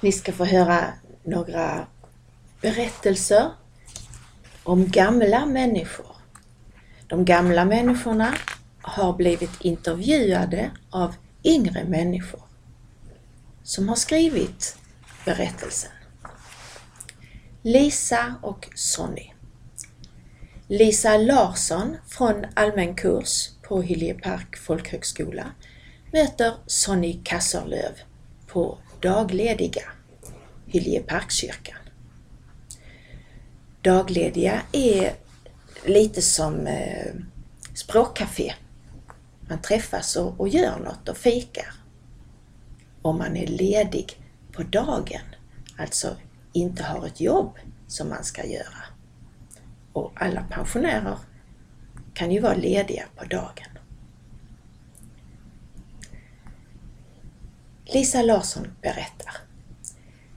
Ni ska få höra några berättelser om gamla människor. De gamla människorna har blivit intervjuade av yngre människor som har skrivit berättelsen. Lisa och Sonny. Lisa Larsson från allmän kurs på Hiljepark folkhögskola möter Sonny Kasserlöv på daglediga Hiljeparkskyrkan. Daglediga är lite som eh, språkcafé. Man träffas och, och gör något och fikar. Om man är ledig på dagen, alltså inte har ett jobb som man ska göra. Och alla pensionärer kan ju vara lediga på dagen. Lisa Larsson berättar.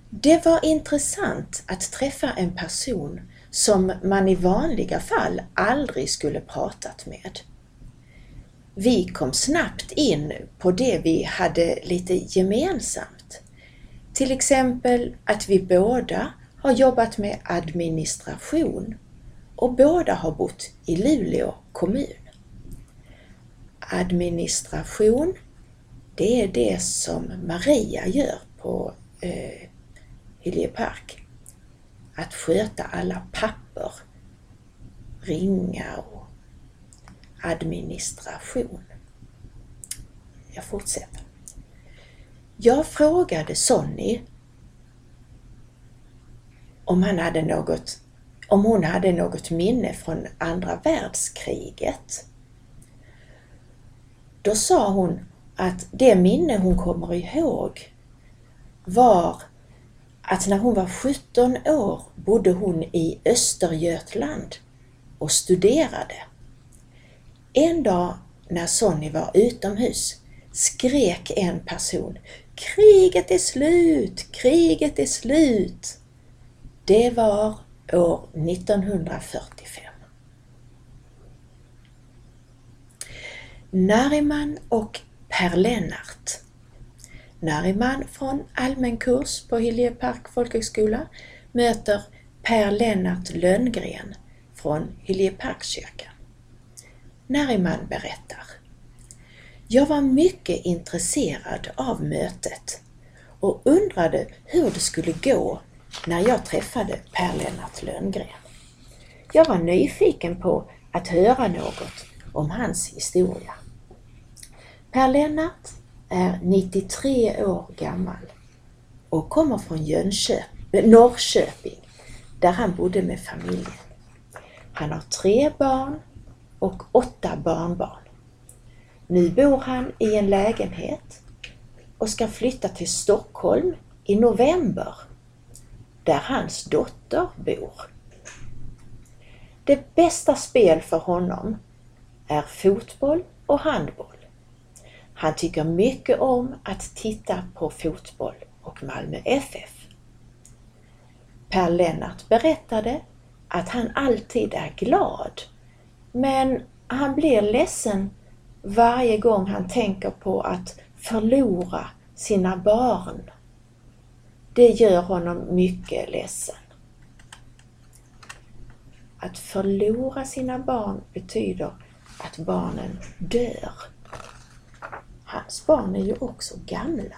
Det var intressant att träffa en person som man i vanliga fall aldrig skulle pratat med. Vi kom snabbt in på det vi hade lite gemensamt. Till exempel att vi båda har jobbat med administration och båda har bott i Luleå kommun. Administration, det är det som Maria gör på eh, Hiljepark. Att sköta alla papper, ringa och administration. Jag fortsätter. Jag frågade Sonny om, han hade något, om hon hade något minne från andra världskriget. Då sa hon att det minne hon kommer ihåg var att när hon var 17 år bodde hon i Östergötland och studerade. En dag när Sonny var utomhus skrek en person Kriget är slut! Kriget är slut! Det var år 1945. Nariman och Per Lennart. Nariman från allmän kurs på Hiljepark folkhögskola möter Per Lennart Lönngren från Hiljeparkskyrkan. Nariman berättar. Jag var mycket intresserad av mötet och undrade hur det skulle gå när jag träffade Per Lennart Lönngren. Jag var nyfiken på att höra något om hans historia. Per Lennart är 93 år gammal och kommer från Jönköping, eh, Norrköping där han bodde med familjen. Han har tre barn och åtta barnbarn. Nu bor han i en lägenhet och ska flytta till Stockholm i november där hans dotter bor. Det bästa spel för honom är fotboll och handboll. Han tycker mycket om att titta på fotboll och Malmö FF. Per Lennart berättade att han alltid är glad, men han blir ledsen varje gång han tänker på att förlora sina barn. Det gör honom mycket ledsen. Att förlora sina barn betyder att barnen dör. Hans barn är ju också gamla.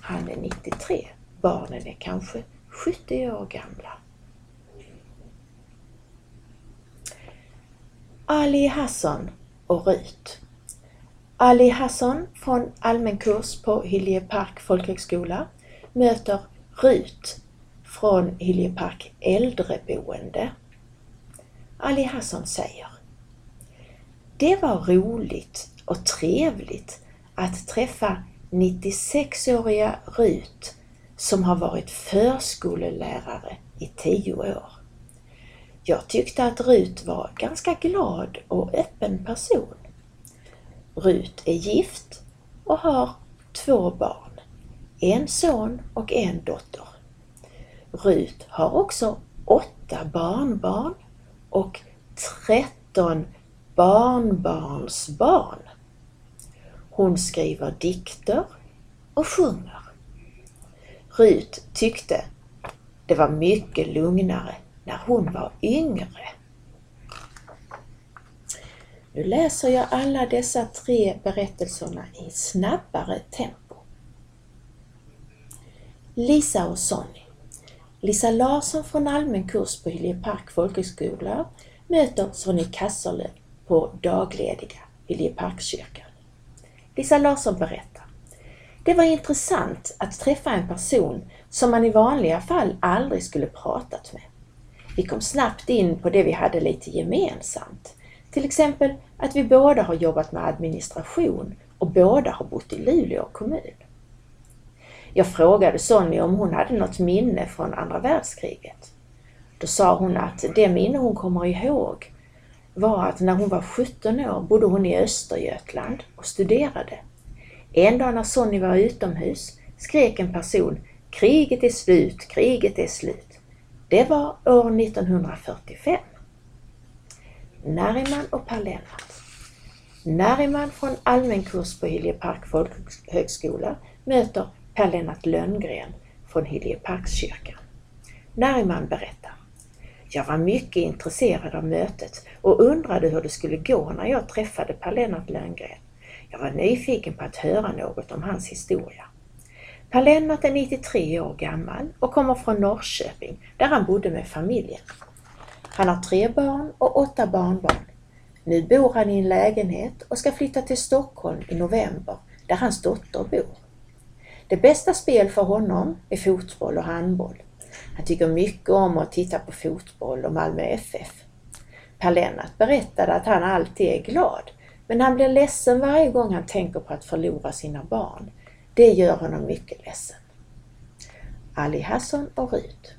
Han är 93. Barnen är kanske 70 år gamla. Ali Hassan och Rut. Ali Hassan från allmän kurs på Hiljepark folkhögskola möter Rut från Hiljepark äldreboende. Ali Hassan säger Det var roligt och trevligt att träffa 96-åriga Rut som har varit förskolelärare i tio år. Jag tyckte att Rut var ganska glad och öppen person. Rut är gift och har två barn, en son och en dotter. Rut har också åtta barnbarn och tretton barnbarnsbarn. Hon skriver dikter och sjunger. Rut tyckte det var mycket lugnare när hon var yngre. Nu läser jag alla dessa tre berättelserna i snabbare tempo. Lisa och Sonny. Lisa Larsson från allmän kurs på Hyljepark folkhögskola möter Sonny Kasserlöv på daglediga Hyljeparkskyrkan. Lisa Larsson berättar. Det var intressant att träffa en person som man i vanliga fall aldrig skulle pratat med. Vi kom snabbt in på det vi hade lite gemensamt. Till exempel att vi båda har jobbat med administration och båda har bott i Luleå kommun. Jag frågade Sonny om hon hade något minne från andra världskriget. Då sa hon att det minne hon kommer ihåg var att när hon var 17 år bodde hon i Östergötland och studerade. En dag när Sonny var utomhus skrek en person Kriget är slut, kriget är slut. Det var år 1945. Nariman och Per Lennart. Nariman från allmän kurs på Hiljepark folkhögskola möter Per Lennart Lönngren från Hiljeparkskyrkan. Nariman berättar. Jag var mycket intresserad av mötet och undrade hur det skulle gå när jag träffade Per Lennart Lönngren. Jag var nyfiken på att höra något om hans historia. Per Lennart är 93 år gammal och kommer från Norrköping där han bodde med familjen. Han har tre barn och åtta barnbarn. Nu bor han i en lägenhet och ska flytta till Stockholm i november där hans dotter bor. Det bästa spel för honom är fotboll och handboll. Han tycker mycket om att titta på fotboll och Malmö FF. Per Lennart berättade att han alltid är glad, men han blir ledsen varje gång han tänker på att förlora sina barn. Det gör honom mycket ledsen. Ali Hasson och Rut.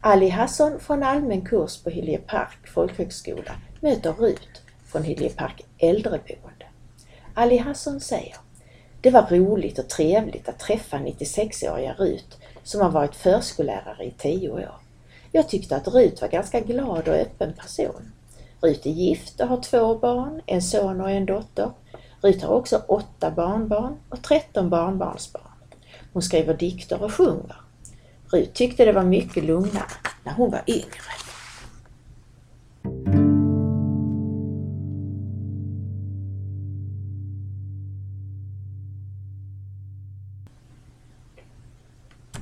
Ali Hasson från allmän kurs på Hiljepark folkhögskola möter Rut från Hiljepark äldreboende. Ali Hasson säger Det var roligt och trevligt att träffa 96-åriga Rut som har varit förskollärare i tio år. Jag tyckte att Rut var ganska glad och öppen person. Rut är gift och har två barn, en son och en dotter. Rut har också åtta barnbarn och tretton barnbarnsbarn. Hon skriver dikter och sjunger. Rut tyckte det var mycket lugnare när hon var yngre.